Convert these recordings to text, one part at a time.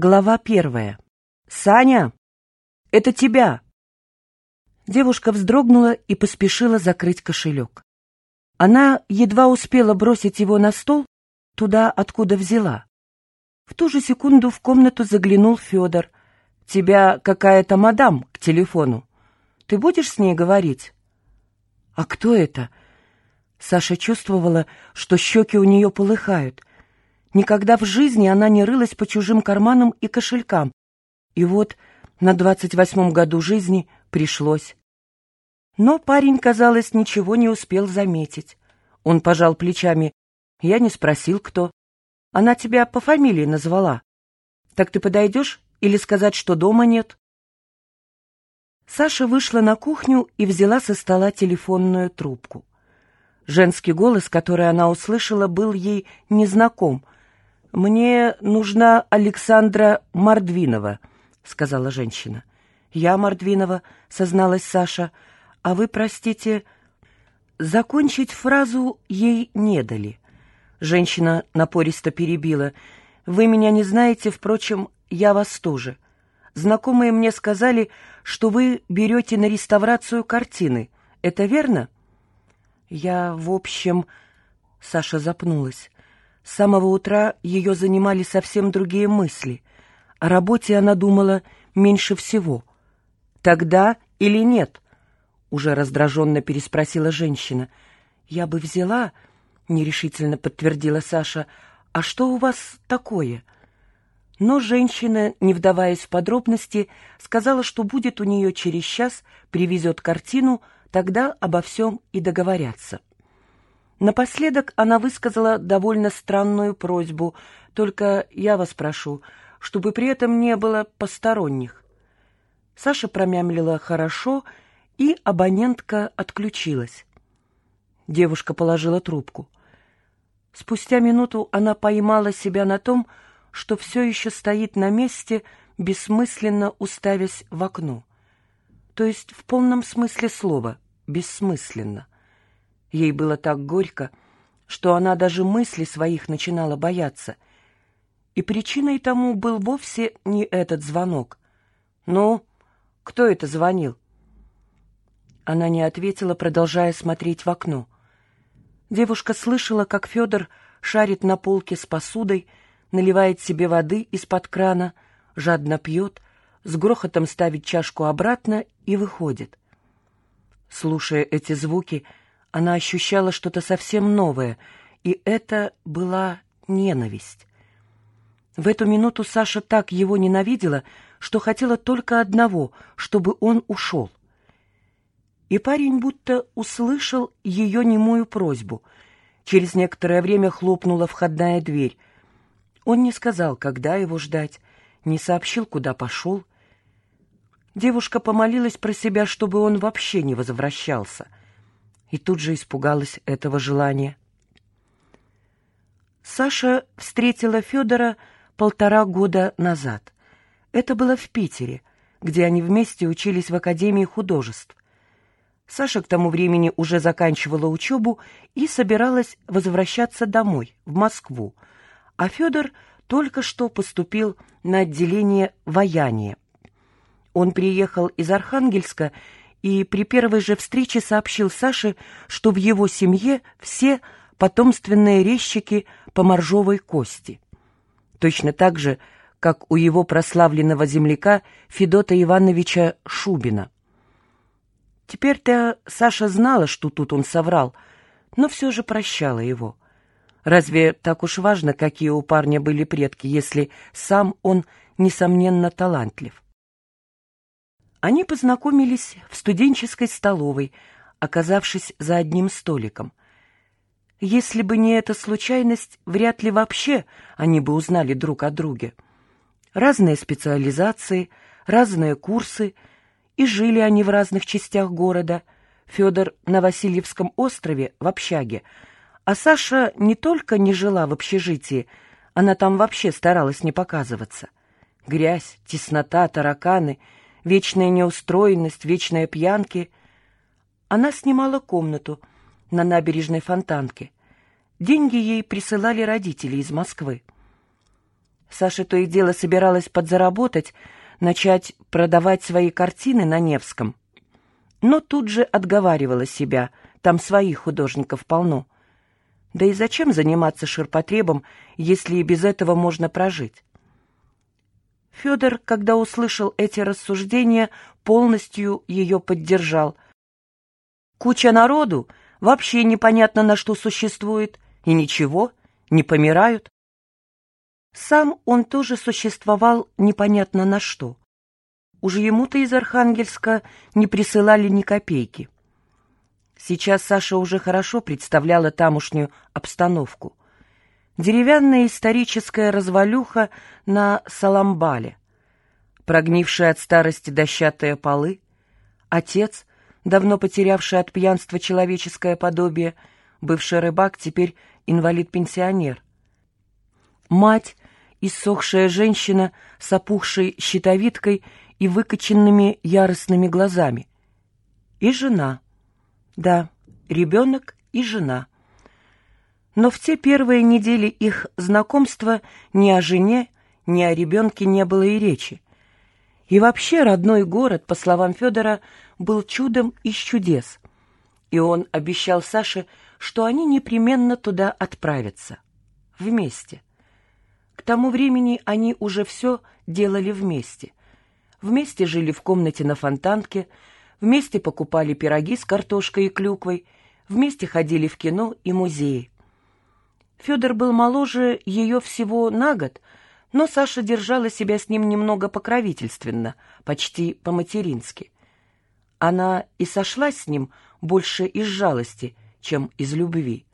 Глава первая. «Саня, это тебя!» Девушка вздрогнула и поспешила закрыть кошелек. Она едва успела бросить его на стол, туда, откуда взяла. В ту же секунду в комнату заглянул Федор. «Тебя какая-то мадам к телефону. Ты будешь с ней говорить?» «А кто это?» Саша чувствовала, что щеки у нее полыхают. Никогда в жизни она не рылась по чужим карманам и кошелькам. И вот на двадцать восьмом году жизни пришлось. Но парень, казалось, ничего не успел заметить. Он пожал плечами. Я не спросил, кто. Она тебя по фамилии назвала. Так ты подойдешь или сказать, что дома нет? Саша вышла на кухню и взяла со стола телефонную трубку. Женский голос, который она услышала, был ей незнаком — «Мне нужна Александра Мордвинова», — сказала женщина. «Я Мордвинова», — созналась Саша. «А вы, простите...» Закончить фразу ей не дали. Женщина напористо перебила. «Вы меня не знаете, впрочем, я вас тоже. Знакомые мне сказали, что вы берете на реставрацию картины. Это верно?» «Я, в общем...» Саша запнулась. С самого утра ее занимали совсем другие мысли. О работе она думала меньше всего. «Тогда или нет?» — уже раздраженно переспросила женщина. «Я бы взяла...» — нерешительно подтвердила Саша. «А что у вас такое?» Но женщина, не вдаваясь в подробности, сказала, что будет у нее через час, привезет картину, тогда обо всем и договорятся. Напоследок она высказала довольно странную просьбу, только я вас прошу, чтобы при этом не было посторонних. Саша промямлила «хорошо», и абонентка отключилась. Девушка положила трубку. Спустя минуту она поймала себя на том, что все еще стоит на месте, бессмысленно уставясь в окно. То есть в полном смысле слова «бессмысленно». Ей было так горько, что она даже мысли своих начинала бояться. И причиной тому был вовсе не этот звонок. «Ну, кто это звонил?» Она не ответила, продолжая смотреть в окно. Девушка слышала, как Федор шарит на полке с посудой, наливает себе воды из-под крана, жадно пьет, с грохотом ставит чашку обратно и выходит. Слушая эти звуки, она ощущала что-то совсем новое, и это была ненависть. В эту минуту Саша так его ненавидела, что хотела только одного, чтобы он ушел. И парень будто услышал ее немую просьбу. Через некоторое время хлопнула входная дверь. Он не сказал, когда его ждать, не сообщил, куда пошел. Девушка помолилась про себя, чтобы он вообще не возвращался — и тут же испугалась этого желания. Саша встретила Федора полтора года назад. Это было в Питере, где они вместе учились в Академии художеств. Саша к тому времени уже заканчивала учебу и собиралась возвращаться домой, в Москву, а Федор только что поступил на отделение вояния. Он приехал из Архангельска и при первой же встрече сообщил Саше, что в его семье все потомственные резчики по моржовой кости. Точно так же, как у его прославленного земляка Федота Ивановича Шубина. Теперь-то Саша знала, что тут он соврал, но все же прощала его. Разве так уж важно, какие у парня были предки, если сам он, несомненно, талантлив? Они познакомились в студенческой столовой, оказавшись за одним столиком. Если бы не эта случайность, вряд ли вообще они бы узнали друг о друге. Разные специализации, разные курсы, и жили они в разных частях города. Федор на Васильевском острове в общаге, а Саша не только не жила в общежитии, она там вообще старалась не показываться. Грязь, теснота, тараканы — вечная неустроенность, вечные пьянки. Она снимала комнату на набережной Фонтанке. Деньги ей присылали родители из Москвы. Саша то и дело собиралась подзаработать, начать продавать свои картины на Невском. Но тут же отговаривала себя, там своих художников полно. Да и зачем заниматься ширпотребом, если и без этого можно прожить? Федор, когда услышал эти рассуждения, полностью ее поддержал. Куча народу вообще непонятно на что существует, и ничего, не помирают. Сам он тоже существовал непонятно на что. Уже ему-то из Архангельска не присылали ни копейки. Сейчас Саша уже хорошо представляла тамошнюю обстановку. Деревянная историческая развалюха на Саламбале, прогнившие от старости дощатые полы, отец, давно потерявший от пьянства человеческое подобие, бывший рыбак, теперь инвалид-пенсионер. Мать, иссохшая женщина с опухшей щитовидкой и выкоченными яростными глазами. И жена. Да, ребенок и жена. Но в те первые недели их знакомства ни о жене, ни о ребенке не было и речи. И вообще родной город, по словам Федора, был чудом из чудес. И он обещал Саше, что они непременно туда отправятся. Вместе. К тому времени они уже все делали вместе. Вместе жили в комнате на фонтанке, вместе покупали пироги с картошкой и клюквой, вместе ходили в кино и музеи. Федор был моложе ее всего на год, но Саша держала себя с ним немного покровительственно, почти по-матерински. Она и сошлась с ним больше из жалости, чем из любви.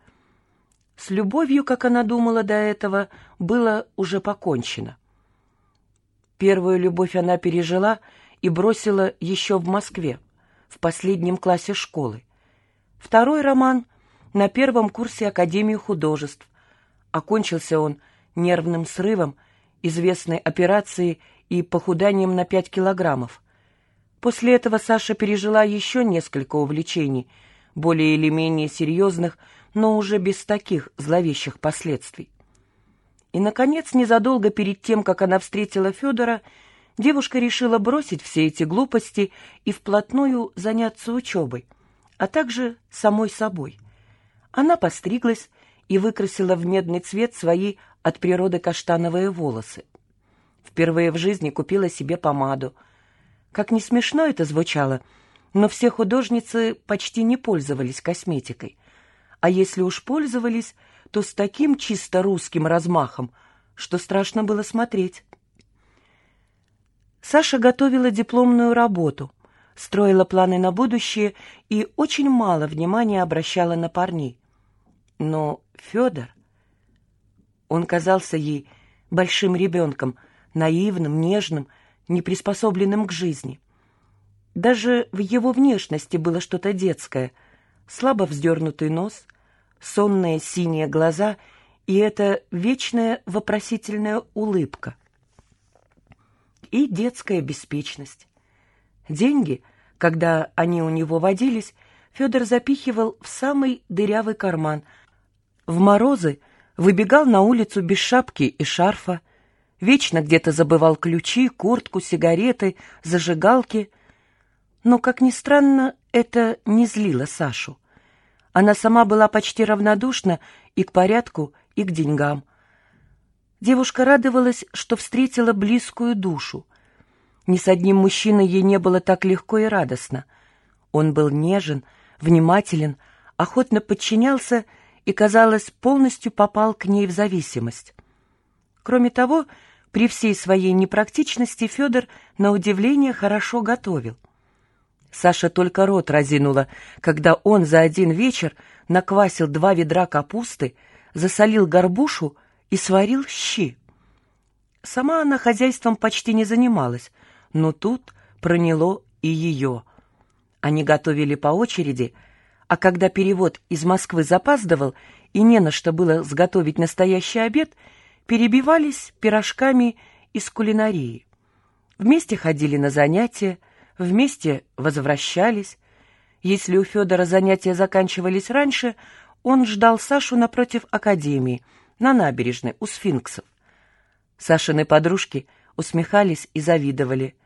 С любовью, как она думала до этого, было уже покончено. Первую любовь она пережила и бросила еще в Москве, в последнем классе школы. Второй роман на первом курсе Академии художеств. Окончился он нервным срывом, известной операцией и похуданием на пять килограммов. После этого Саша пережила еще несколько увлечений, более или менее серьезных, но уже без таких зловещих последствий. И, наконец, незадолго перед тем, как она встретила Федора, девушка решила бросить все эти глупости и вплотную заняться учебой, а также самой собой. Она постриглась и выкрасила в медный цвет свои от природы каштановые волосы. Впервые в жизни купила себе помаду. Как не смешно это звучало, но все художницы почти не пользовались косметикой. А если уж пользовались, то с таким чисто русским размахом, что страшно было смотреть. Саша готовила дипломную работу, строила планы на будущее и очень мало внимания обращала на парней. Но Федор... Он казался ей большим ребенком, наивным, нежным, неприспособленным к жизни. Даже в его внешности было что-то детское. Слабо вздернутый нос, сонные синие глаза и эта вечная вопросительная улыбка. И детская беспечность. Деньги, когда они у него водились, Федор запихивал в самый дырявый карман. В морозы выбегал на улицу без шапки и шарфа, вечно где-то забывал ключи, куртку, сигареты, зажигалки. Но, как ни странно, это не злило Сашу. Она сама была почти равнодушна и к порядку, и к деньгам. Девушка радовалась, что встретила близкую душу. Ни с одним мужчиной ей не было так легко и радостно. Он был нежен, внимателен, охотно подчинялся и, казалось, полностью попал к ней в зависимость. Кроме того, при всей своей непрактичности Федор, на удивление, хорошо готовил. Саша только рот разинула, когда он за один вечер наквасил два ведра капусты, засолил горбушу и сварил щи. Сама она хозяйством почти не занималась, но тут проняло и ее. Они готовили по очереди, а когда перевод из Москвы запаздывал и не на что было сготовить настоящий обед, перебивались пирожками из кулинарии. Вместе ходили на занятия, вместе возвращались. Если у Федора занятия заканчивались раньше, он ждал Сашу напротив академии, на набережной, у сфинксов. Сашины подружки усмехались и завидовали.